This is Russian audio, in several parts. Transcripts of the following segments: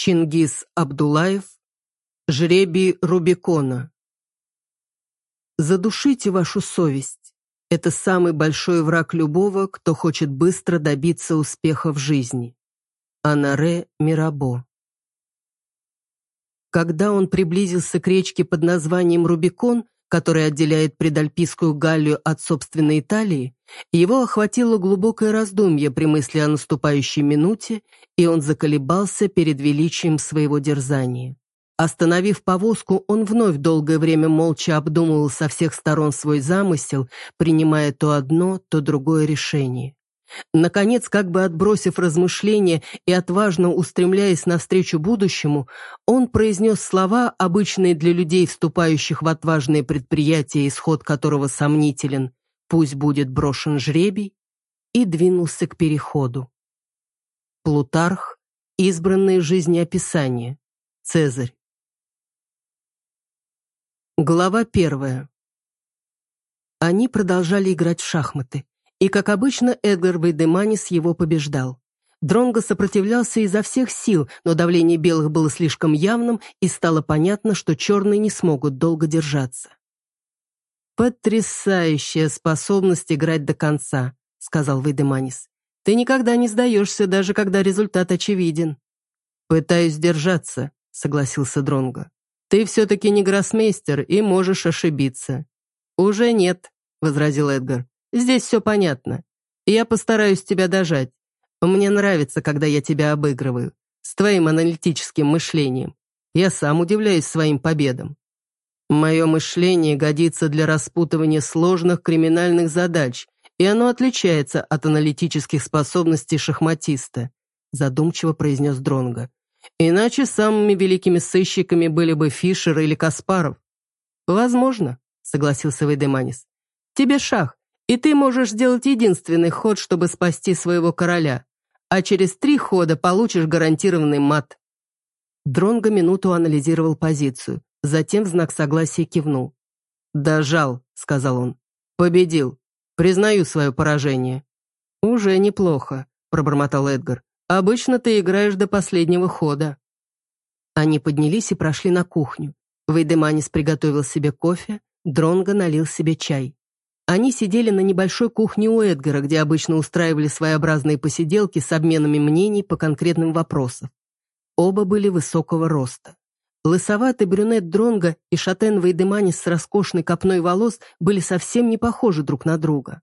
Чингис Абдулаев. Жребий Рубикона. Задушите вашу совесть. Это самый большой враг любого, кто хочет быстро добиться успеха в жизни. Анаре Мирабо. Когда он приблизился к речке под названием Рубикон, которая отделяет предальпийскую Галлию от собственной Италии, его охватило глубокое раздумье при мысли о наступающей минуте, и он заколебался перед величием своего дерзания. Остановив повозку, он вновь долгое время молча обдумывал со всех сторон свой замысел, принимая то одно, то другое решение. Наконец, как бы отбросив размышления и отважно устремляясь навстречу будущему, он произнес слова, обычные для людей, вступающих в отважные предприятия, исход которого сомнителен, «пусть будет брошен жребий», и двинулся к переходу. Плутарх, избранные жизнеописания, Цезарь. Глава первая. Они продолжали играть в шахматы. И, как обычно, Эдгар Вейдеманис его побеждал. Дронго сопротивлялся изо всех сил, но давление белых было слишком явным, и стало понятно, что черные не смогут долго держаться. «Потрясающая способность играть до конца», — сказал Вейдеманис. «Ты никогда не сдаешься, даже когда результат очевиден». «Пытаюсь держаться», — согласился Дронго. «Ты все-таки не гроссмейстер и можешь ошибиться». «Уже нет», — возразил Эдгар. Здесь все понятно. Я постараюсь тебя дожать. Мне нравится, когда я тебя обыгрываю. С твоим аналитическим мышлением. Я сам удивляюсь своим победам. Мое мышление годится для распутывания сложных криминальных задач, и оно отличается от аналитических способностей шахматиста», задумчиво произнес Дронго. «Иначе самыми великими сыщиками были бы Фишер или Каспаров». «Возможно», — согласился Вейдеманис. «Тебе шах, и ты можешь сделать единственный ход, чтобы спасти своего короля, а через три хода получишь гарантированный мат». Дронго минуту анализировал позицию, затем в знак согласия кивнул. «Дожал», — сказал он. «Победил. Признаю свое поражение». «Уже неплохо», — пробормотал Эдгар. «Обычно ты играешь до последнего хода». Они поднялись и прошли на кухню. Вейдеманис приготовил себе кофе, Дронго налил себе чай. Они сидели на небольшой кухне у Эдгара, где обычно устраивали своеобразные посиделки с обменами мнений по конкретным вопросам. Оба были высокого роста. Лысоватый брюнет Дронга и шатен Вейдеманис с роскошной копной волос были совсем не похожи друг на друга.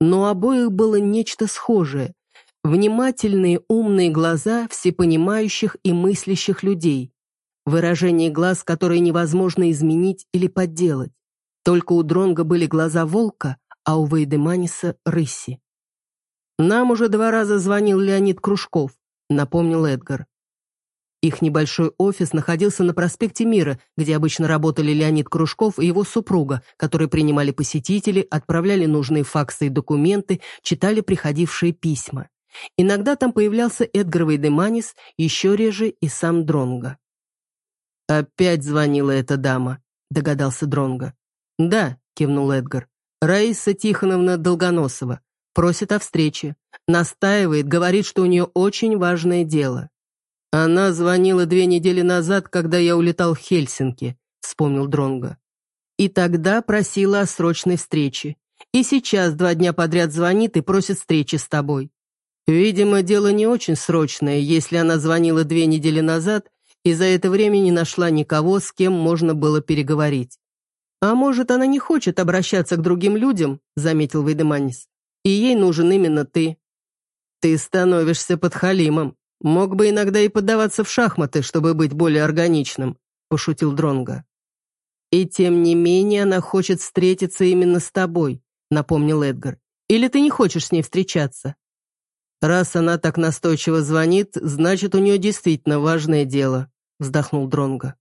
Но обоих было нечто схожее. Внимательные умные глаза всепонимающих и мыслящих людей. Выражение глаз, которое невозможно изменить или подделать. Только у Дронга были глаза волка, а у Вейдеманиса — рыси. «Нам уже два раза звонил Леонид Кружков», — напомнил Эдгар. Их небольшой офис находился на проспекте Мира, где обычно работали Леонид Кружков и его супруга, которые принимали посетителей, отправляли нужные факсы и документы, читали приходившие письма. Иногда там появлялся Эдгар Вейдеманис, еще реже и сам Дронга. «Опять звонила эта дама», — догадался Дронга. «Да», — кивнул Эдгар. «Раиса Тихоновна Долгоносова. Просит о встрече. Настаивает, говорит, что у нее очень важное дело». «Она звонила две недели назад, когда я улетал в Хельсинки», — вспомнил Дронго. «И тогда просила о срочной встрече. И сейчас два дня подряд звонит и просит встречи с тобой. Видимо, дело не очень срочное, если она звонила две недели назад и за это время не нашла никого, с кем можно было переговорить. «А может, она не хочет обращаться к другим людям?» — заметил Вейдеманис. «И ей нужен именно ты». «Ты становишься подхалимом. Мог бы иногда и поддаваться в шахматы, чтобы быть более органичным», — пошутил Дронга. «И тем не менее она хочет встретиться именно с тобой», — напомнил Эдгар. «Или ты не хочешь с ней встречаться?» «Раз она так настойчиво звонит, значит, у нее действительно важное дело», — вздохнул Дронга.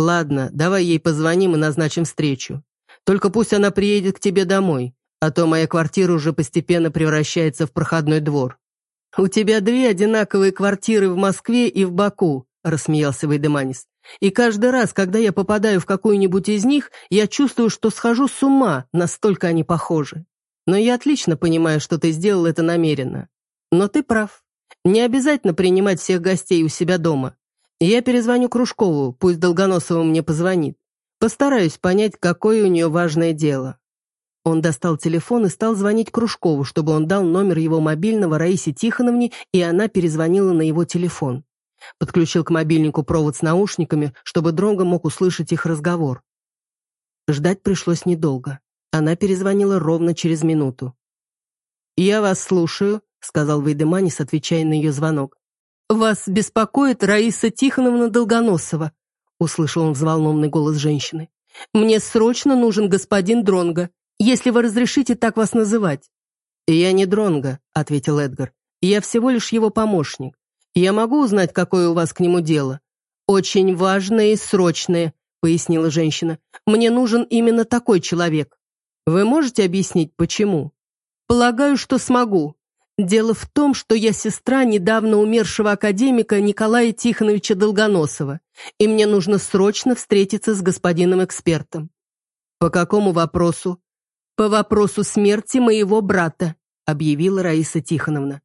«Ладно, давай ей позвоним и назначим встречу. Только пусть она приедет к тебе домой, а то моя квартира уже постепенно превращается в проходной двор». «У тебя две одинаковые квартиры в Москве и в Баку», – рассмеялся Вейдеманис. «И каждый раз, когда я попадаю в какую-нибудь из них, я чувствую, что схожу с ума, настолько они похожи. Но я отлично понимаю, что ты сделал это намеренно. Но ты прав. Не обязательно принимать всех гостей у себя дома. Я перезвоню Кружкову, пусть Долгоносова мне позвонит. Постараюсь понять, какое у нее важное дело». Он достал телефон и стал звонить Кружкову, чтобы он дал номер его мобильного Раисе Тихоновне, и она перезвонила на его телефон. Подключил к мобильнику провод с наушниками, чтобы Дронго мог услышать их разговор. Ждать пришлось недолго. Она перезвонила ровно через минуту. «Я вас слушаю», — сказал Вейдеманис, отвечая на ее звонок. «Вас беспокоит Раиса Тихоновна Долгоносова», — услышал он взволнованный голос женщины. «Мне срочно нужен господин Дронго, если вы разрешите так вас называть». «Я не Дронго», — ответил Эдгар. «Я всего лишь его помощник. Я могу узнать, какое у вас к нему дело?» «Очень важное и срочное», — пояснила женщина. «Мне нужен именно такой человек». Вы можете объяснить, почему? Полагаю, что смогу. Дело в том, что я сестра недавно умершего академика Николая Тихоновича Долгоносова, и мне нужно срочно встретиться с господином экспертом. По какому вопросу? По вопросу смерти моего брата, объявила Раиса Тихоновна.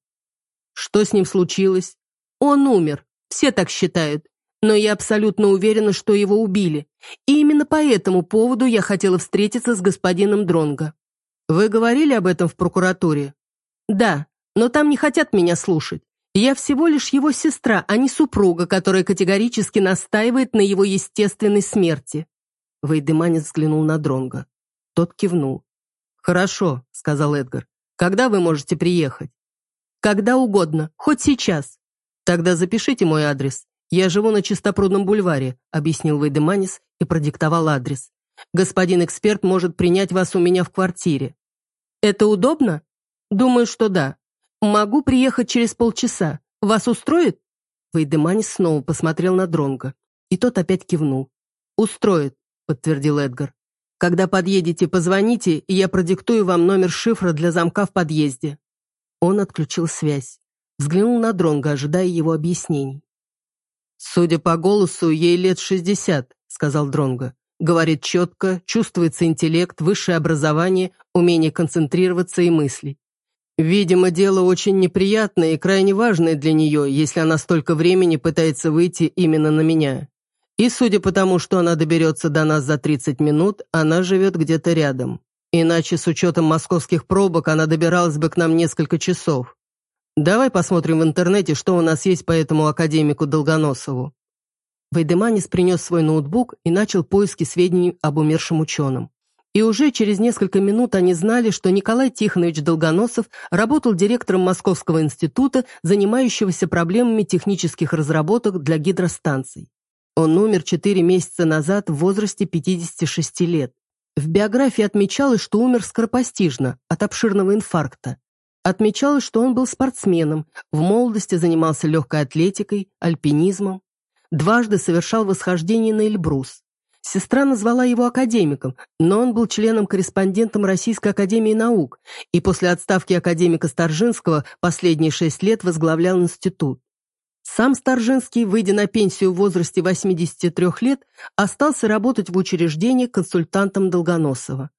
Что с ним случилось? Он умер, все так считают но я абсолютно уверена, что его убили. И именно по этому поводу я хотела встретиться с господином Дронго. Вы говорили об этом в прокуратуре? Да, но там не хотят меня слушать. Я всего лишь его сестра, а не супруга, которая категорически настаивает на его естественной смерти. Вейдеманец взглянул на Дронго. Тот кивнул. «Хорошо», — сказал Эдгар. «Когда вы можете приехать?» «Когда угодно, хоть сейчас». «Тогда запишите мой адрес. «Я живу на Чистопрудном бульваре», — объяснил Вейдеманис и продиктовал адрес. «Господин эксперт может принять вас у меня в квартире». «Это удобно?» «Думаю, что да. Могу приехать через полчаса. Вас устроит?» Вейдеманис снова посмотрел на Дронга, и тот опять кивнул. «Устроит», — подтвердил Эдгар. «Когда подъедете, позвоните, и я продиктую вам номер шифра для замка в подъезде». Он отключил связь. Взглянул на Дронга, ожидая его объяснений. «Судя по голосу, ей лет шестьдесят», — сказал Дронго. «Говорит четко, чувствуется интеллект, высшее образование, умение концентрироваться и мыслить. Видимо, дело очень неприятное и крайне важное для нее, если она столько времени пытается выйти именно на меня. И судя по тому, что она доберется до нас за 30 минут, она живет где-то рядом. Иначе, с учетом московских пробок, она добиралась бы к нам несколько часов. Давай посмотрим в интернете, что у нас есть по этому академику Долгоносову». Вейдеманис принес свой ноутбук и начал поиски сведений об умершем ученом. И уже через несколько минут они знали, что Николай Тихонович Долгоносов работал директором Московского института, занимающегося проблемами технических разработок для гидростанций. Он умер 4 месяца назад в возрасте 56 лет. В биографии отмечалось, что умер скоропостижно, от обширного инфаркта. Отмечалось, что он был спортсменом, в молодости занимался легкой атлетикой, альпинизмом. Дважды совершал восхождение на Эльбрус. Сестра назвала его академиком, но он был членом-корреспондентом Российской академии наук и после отставки академика Старжинского последние шесть лет возглавлял институт. Сам Старжинский, выйдя на пенсию в возрасте 83 лет, остался работать в учреждении консультантом Долгоносова.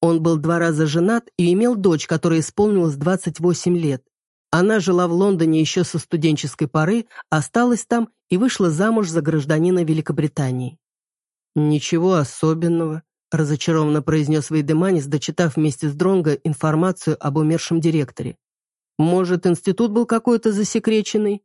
Он был два раза женат и имел дочь, которой исполнилось 28 лет. Она жила в Лондоне еще со студенческой поры, осталась там и вышла замуж за гражданина Великобритании. «Ничего особенного», – разочарованно произнес Вейдеманис, дочитав вместе с Дронго информацию об умершем директоре. «Может, институт был какой-то засекреченный?»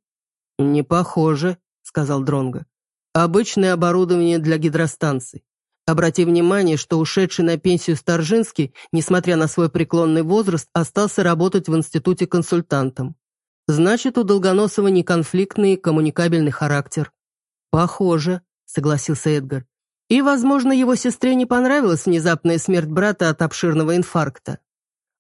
«Не похоже», – сказал Дронго. «Обычное оборудование для гидростанций. Обрати внимание, что ушедший на пенсию Старжинский, несмотря на свой преклонный возраст, остался работать в институте консультантом. Значит, у Долгоносова не конфликтный, коммуникабельный характер. Похоже, согласился Эдгар. И, возможно, его сестре не понравилась внезапная смерть брата от обширного инфаркта.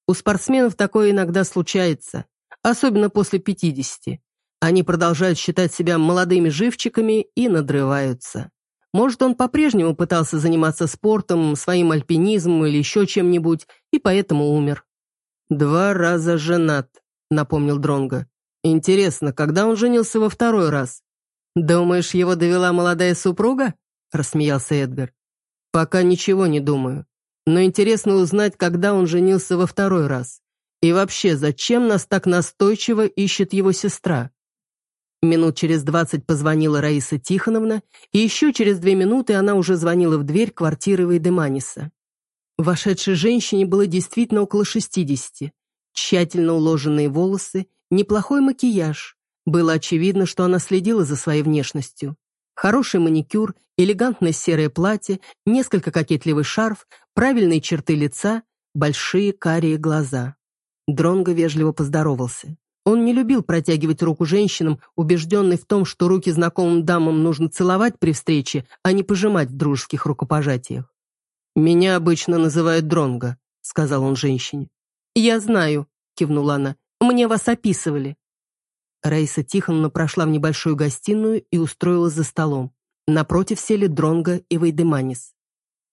У спортсменов такое иногда случается, особенно после 50. Они продолжают считать себя молодыми живчиками и надрываются. Может, он по-прежнему пытался заниматься спортом, своим альпинизмом или еще чем-нибудь, и поэтому умер. «Два раза женат», — напомнил Дронго. «Интересно, когда он женился во второй раз?» «Думаешь, его довела молодая супруга?» — рассмеялся Эдгар. «Пока ничего не думаю. Но интересно узнать, когда он женился во второй раз. И вообще, зачем нас так настойчиво ищет его сестра?» Минут через двадцать позвонила Раиса Тихоновна, и еще через две минуты она уже звонила в дверь квартиры Вейдеманиса. Вошедшей женщине было действительно около шестидесяти. Тщательно уложенные волосы, неплохой макияж. Было очевидно, что она следила за своей внешностью. Хороший маникюр, элегантное серое платье, несколько кокетливый шарф, правильные черты лица, большие карие глаза. Дронго вежливо поздоровался. Он не любил протягивать руку женщинам, убежденный в том, что руки знакомым дамам нужно целовать при встрече, а не пожимать в дружеских рукопожатиях. «Меня обычно называют Дронго», — сказал он женщине. «Я знаю», — кивнула она. «Мне вас описывали». Раиса Тихоновна прошла в небольшую гостиную и устроилась за столом. Напротив сели Дронго и Вейдеманис.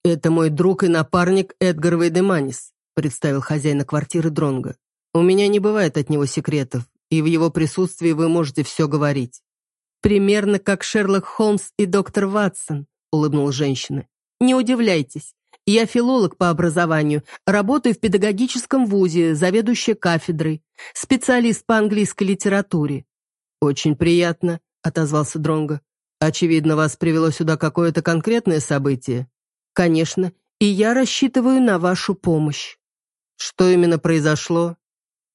«Это мой друг и напарник Эдгар Вейдеманис», представил хозяина квартиры Дронго. «У меня не бывает от него секретов, и в его присутствии вы можете все говорить». «Примерно как Шерлок Холмс и доктор Ватсон», улыбнулась женщина. «Не удивляйтесь. Я филолог по образованию, работаю в педагогическом вузе, заведующая кафедрой, специалист по английской литературе». «Очень приятно», — отозвался Дронго. «Очевидно, вас привело сюда какое-то конкретное событие?» «Конечно, и я рассчитываю на вашу помощь». «Что именно произошло?»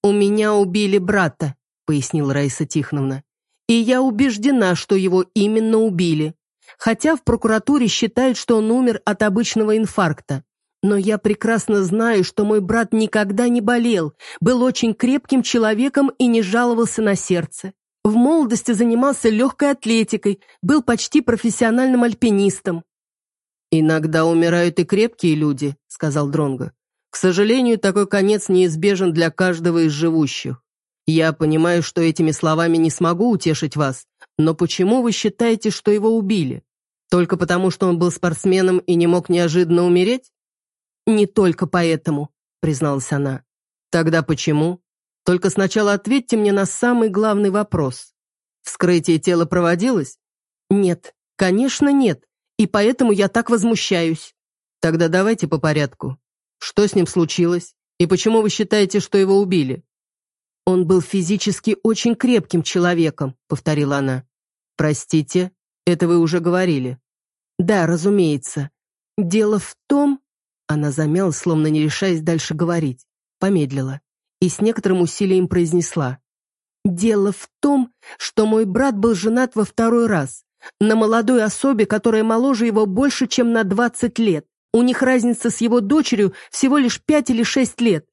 «У меня убили брата», — пояснила Раиса Тихоновна. «И я убеждена, что его именно убили хотя в прокуратуре считают, что он умер от обычного инфаркта. Но я прекрасно знаю, что мой брат никогда не болел, был очень крепким человеком и не жаловался на сердце. В молодости занимался легкой атлетикой, был почти профессиональным альпинистом. «Иногда умирают и крепкие люди», — сказал Дронго. «К сожалению, такой конец неизбежен для каждого из живущих. Я понимаю, что этими словами не смогу утешить вас, но почему вы считаете, что его убили? Только потому, что он был спортсменом и не мог неожиданно умереть? Не только поэтому, призналась она. Тогда почему? Только сначала ответьте мне на самый главный вопрос. Вскрытие тела проводилось? Нет, конечно нет, и поэтому я так возмущаюсь. Тогда давайте по порядку. Что с ним случилось? И почему вы считаете, что его убили? «Он был физически очень крепким человеком», — повторила она. «Простите, это вы уже говорили». «Да, разумеется. Дело в том...» Она замялась, словно не решаясь дальше говорить. Помедлила. И с некоторым усилием произнесла. «Дело в том, что мой брат был женат во второй раз, на молодой особе, которая моложе его больше, чем на 20 лет. У них разница с его дочерью всего лишь 5 или 6 лет.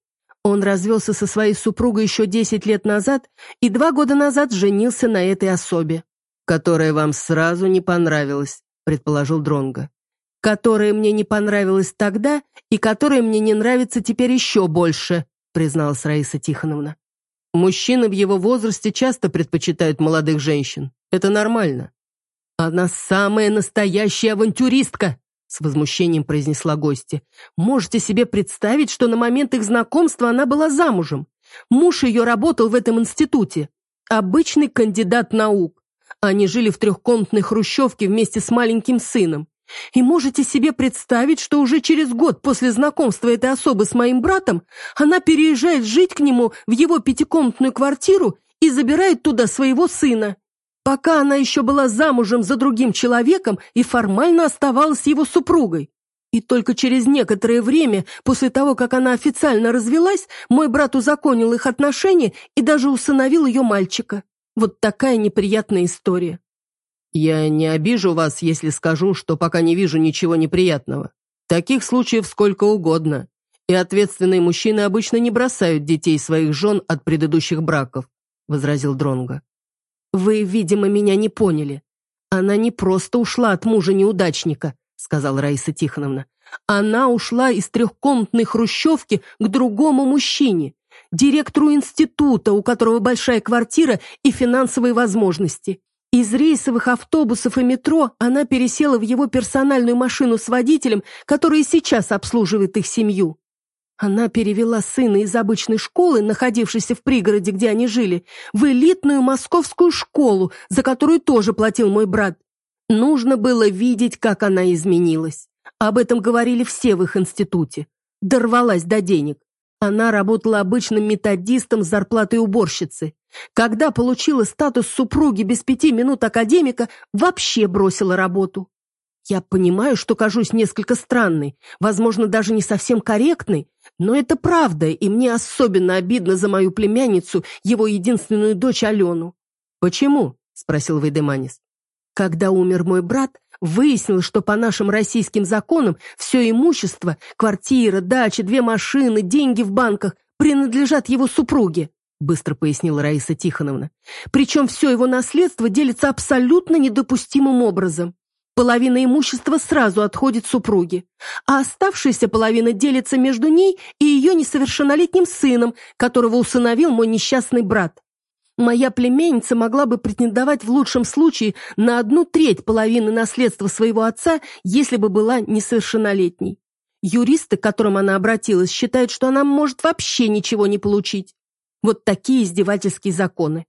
Он развелся со своей супругой еще 10 лет назад и два года назад женился на этой особе. «Которая вам сразу не понравилась», — предположил Дронго. «Которая мне не понравилась тогда и которая мне не нравится теперь еще больше», — призналась Раиса Тихоновна. «Мужчины в его возрасте часто предпочитают молодых женщин. Это нормально». «Она самая настоящая авантюристка», с возмущением произнесла гостья. «Можете себе представить, что на момент их знакомства она была замужем? Муж ее работал в этом институте. Обычный кандидат наук. Они жили в трехкомнатной хрущевке вместе с маленьким сыном. И можете себе представить, что уже через год после знакомства этой особы с моим братом она переезжает жить к нему в его пятикомнатную квартиру и забирает туда своего сына пока она еще была замужем за другим человеком и формально оставалась его супругой. И только через некоторое время, после того, как она официально развелась, мой брат узаконил их отношения и даже усыновил ее мальчика. Вот такая неприятная история. Я не обижу вас, если скажу, что пока не вижу ничего неприятного. Таких случаев сколько угодно. И ответственные мужчины обычно не бросают детей своих жен от предыдущих браков, возразил Дронго. «Вы, видимо, меня не поняли. Она не просто ушла от мужа-неудачника», сказала Раиса Тихоновна. «Она ушла из трехкомнатной хрущевки к другому мужчине, директору института, у которого большая квартира и финансовые возможности. Из рейсовых автобусов и метро она пересела в его персональную машину с водителем, который сейчас обслуживает их семью. Она перевела сына из обычной школы, находившейся в пригороде, где они жили, в элитную московскую школу, за которую тоже платил мой брат. Нужно было видеть, как она изменилась. Об этом говорили все в их институте. Дорвалась до денег. Она работала обычным методистом с зарплатой уборщицы. Когда получила статус супруги без пяти минут академика, вообще бросила работу. Я понимаю, что кажусь несколько странной, возможно, даже не совсем корректной, но это правда, и мне особенно обидно за мою племянницу, его единственную дочь Алену. «Почему?» – спросил Вейдеманис. Когда умер мой брат, выяснилось, что по нашим российским законам все имущество, квартира, дача, две машины, деньги в банках принадлежат его супруге, быстро пояснила Раиса Тихоновна. Причем все его наследство делится абсолютно недопустимым образом. Половина имущества сразу отходит супруге, а оставшаяся половина делится между ней и ее несовершеннолетним сыном, которого усыновил мой несчастный брат. Моя племянница могла бы претендовать в лучшем случае на одну треть половины наследства своего отца, если бы была несовершеннолетней. Юристы, к которым она обратилась, считают, что она может вообще ничего не получить. Вот такие издевательские законы.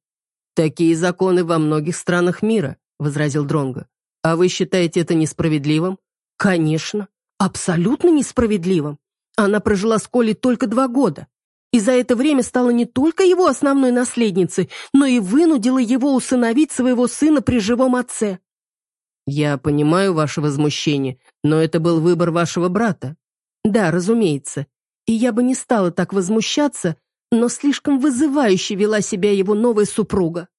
«Такие законы во многих странах мира», — возразил Дронго. «А вы считаете это несправедливым?» «Конечно, абсолютно несправедливым. Она прожила с Колей только два года и за это время стала не только его основной наследницей, но и вынудила его усыновить своего сына при живом отце. «Я понимаю ваше возмущение, но это был выбор вашего брата». «Да, разумеется. И я бы не стала так возмущаться, но слишком вызывающе вела себя его новая супруга.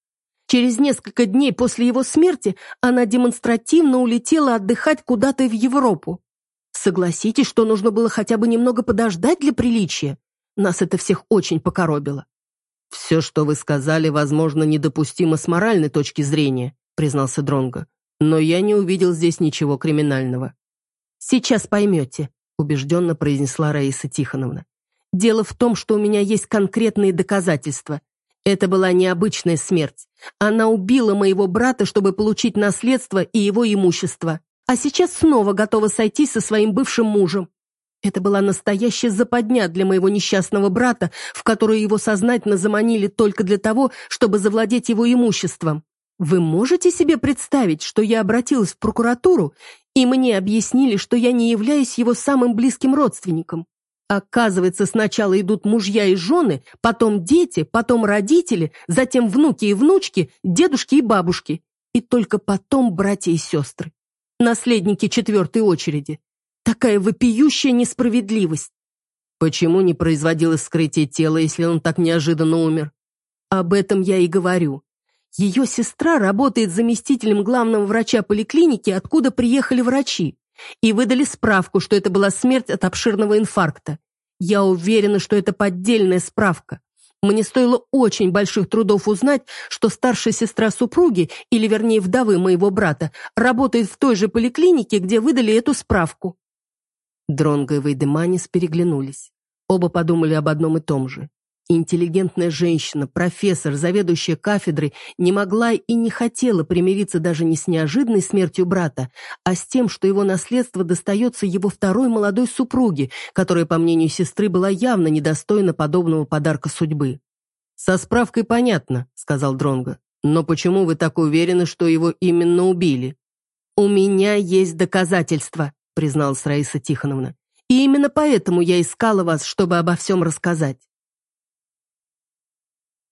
Через несколько дней после его смерти она демонстративно улетела отдыхать куда-то в Европу. Согласитесь, что нужно было хотя бы немного подождать для приличия. Нас это всех очень покоробило. «Все, что вы сказали, возможно, недопустимо с моральной точки зрения», признался Дронго. «Но я не увидел здесь ничего криминального». «Сейчас поймете», убежденно произнесла Раиса Тихоновна. «Дело в том, что у меня есть конкретные доказательства. Это была необычная смерть. Она убила моего брата, чтобы получить наследство и его имущество. А сейчас снова готова сойти со своим бывшим мужем. Это была настоящая западня для моего несчастного брата, в которую его сознательно заманили только для того, чтобы завладеть его имуществом. Вы можете себе представить, что я обратилась в прокуратуру, и мне объяснили, что я не являюсь его самым близким родственником? Оказывается, сначала идут мужья и жены, потом дети, потом родители, затем внуки и внучки, дедушки и бабушки, и только потом братья и сестры. Наследники четвертой очереди. Такая вопиющая несправедливость. Почему не производилось вскрытие тела, если он так неожиданно умер? Об этом я и говорю. Ее сестра работает заместителем главного врача поликлиники, откуда приехали врачи, и выдали справку, что это была смерть от обширного инфаркта. Я уверена, что это поддельная справка. Мне стоило очень больших трудов узнать, что старшая сестра супруги, или вернее вдовы моего брата, работает в той же поликлинике, где выдали эту справку. Дронго и Вейдеманис переглянулись. Оба подумали об одном и том же. Интеллигентная женщина, профессор, заведующая кафедрой, не могла и не хотела примириться даже не с неожиданной смертью брата, а с тем, что его наследство достается его второй молодой супруге, которая, по мнению сестры, была явно недостойна подобного подарка судьбы. «Со справкой понятно», — сказал Дронго. «Но почему вы так уверены, что его именно убили?» «У меня есть доказательства», призналась Раиса Тихоновна. «И именно поэтому я искала вас, чтобы обо всем рассказать.